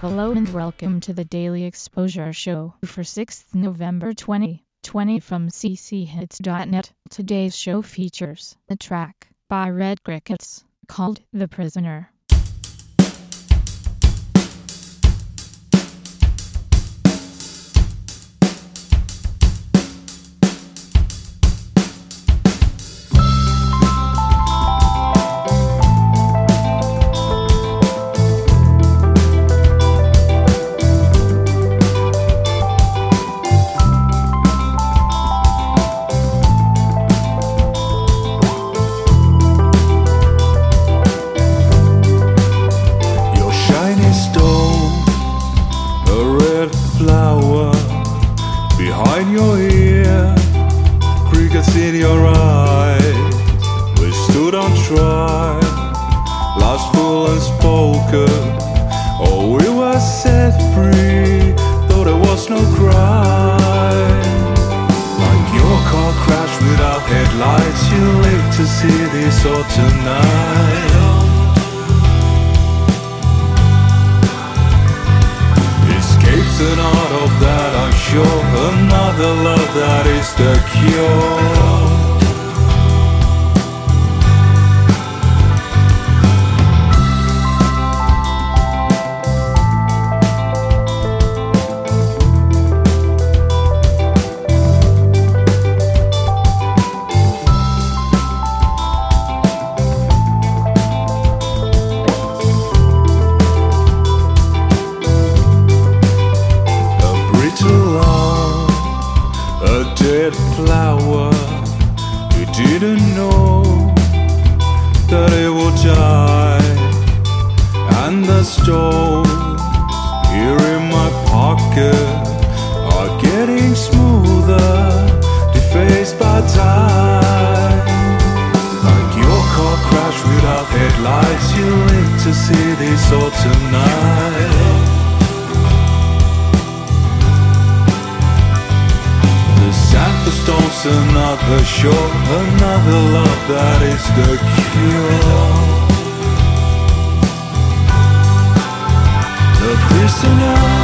Hello and welcome to the Daily Exposure Show for 6th November 2020 from cchits.net. Today's show features a track by Red Crickets called The Prisoner. Behind your ear, crickets in your eyes. We stood on trial, lost full and spoken. Oh, we were set free, though there was no crime. Like your car crashed without headlights, you live to see this autumn night. Sure Another love that is the cure flower. You didn't know that it would die. And the stones here in my pocket are getting smoother, defaced by time. Like your car crashed without headlights, you live to see this autumn night. Stones, another shore, another love that is the cure. The prisoner,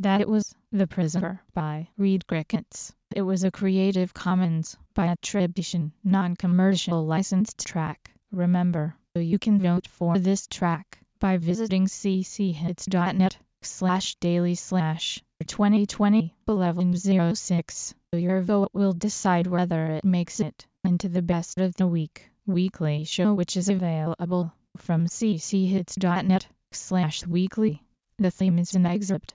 That it was The Prisoner by Reed Crickets. It was a Creative Commons by attribution, non-commercial licensed track. Remember, you can vote for this track by visiting cchits.net slash daily slash 2020 1106. Your vote will decide whether it makes it into the best of the week weekly show which is available from cchits.net slash weekly. The theme is an excerpt